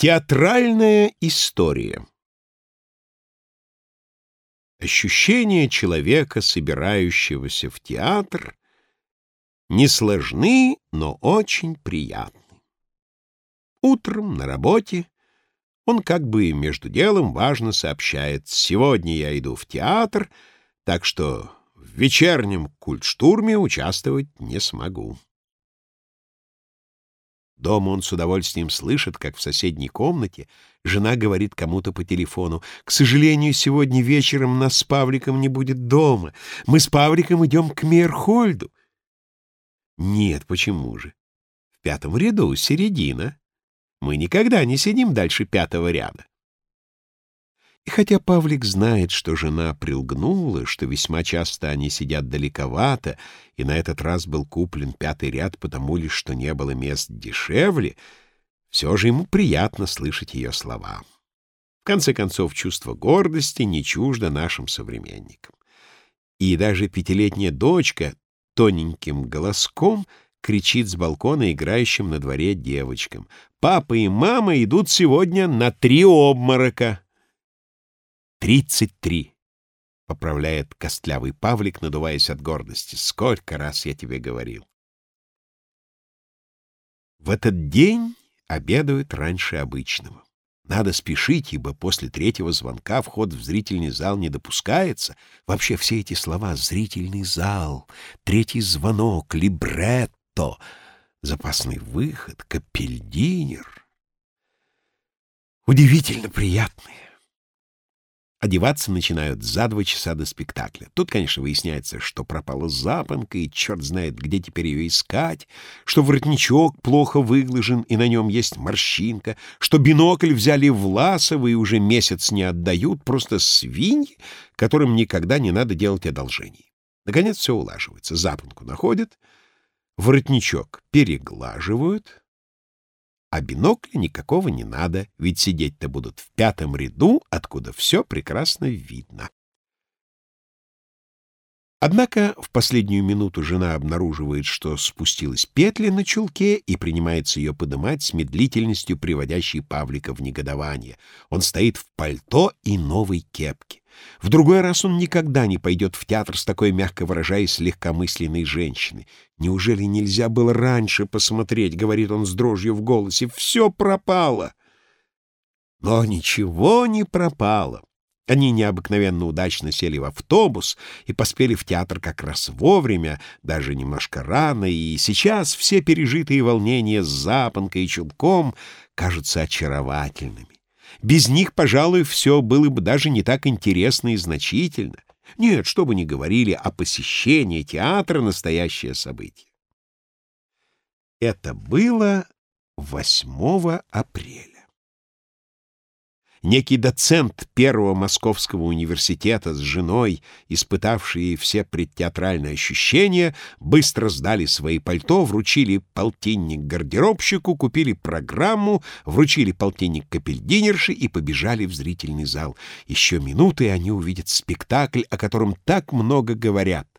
Театральная история Ощущения человека, собирающегося в театр, не сложны, но очень приятны. Утром на работе он как бы между делом важно сообщает «Сегодня я иду в театр, так что в вечернем культштурме участвовать не смогу». Дома он с удовольствием слышит, как в соседней комнате жена говорит кому-то по телефону, «К сожалению, сегодня вечером нас с Павликом не будет дома. Мы с Павликом идем к Мейерхольду». Нет, почему же? В пятом ряду середина. Мы никогда не сидим дальше пятого ряда. И хотя Павлик знает, что жена прилгнула, что весьма часто они сидят далековато, и на этот раз был куплен пятый ряд потому лишь, что не было мест дешевле, все же ему приятно слышать ее слова. В конце концов, чувство гордости не чуждо нашим современникам. И даже пятилетняя дочка тоненьким голоском кричит с балкона играющим на дворе девочкам. «Папа и мама идут сегодня на три обморока!» «Тридцать три!» — поправляет костлявый Павлик, надуваясь от гордости. «Сколько раз я тебе говорил!» В этот день обедают раньше обычного. Надо спешить, ибо после третьего звонка вход в зрительный зал не допускается. Вообще все эти слова — зрительный зал, третий звонок, либретто, запасный выход, капельдинер — удивительно приятные. Одеваться начинают за два часа до спектакля. Тут, конечно, выясняется, что пропала запонка, и черт знает, где теперь ее искать, что воротничок плохо выглажен, и на нем есть морщинка, что бинокль взяли в Ласово и уже месяц не отдают, просто свиньи, которым никогда не надо делать одолжений. Наконец все улаживается. Запонку находят, воротничок переглаживают, а бинокля никакого не надо, ведь сидеть-то будут в пятом ряду, откуда все прекрасно видно. Однако в последнюю минуту жена обнаруживает, что спустилась петля на чулке и принимается ее подымать с медлительностью, приводящей Павлика в негодование. Он стоит в пальто и новой кепке. В другой раз он никогда не пойдет в театр с такой, мягко выражаясь, легкомысленной женщиной. «Неужели нельзя было раньше посмотреть?» — говорит он с дрожью в голосе. «Все пропало!» Но ничего не пропало. Они необыкновенно удачно сели в автобус и поспели в театр как раз вовремя, даже немножко рано, и сейчас все пережитые волнения с запонкой и чулком кажутся очаровательными. Без них, пожалуй, все было бы даже не так интересно и значительно. Нет, что бы ни говорили, о посещении театра — настоящее событие. Это было 8 апреля некий доцент Первого Московского университета с женой, испытавшие все предтеатральные ощущения, быстро сдали свои пальто, вручили полтинник гардеробщику, купили программу, вручили полтинник капельдинерши и побежали в зрительный зал. Еще минуты, и они увидят спектакль, о котором так много говорят.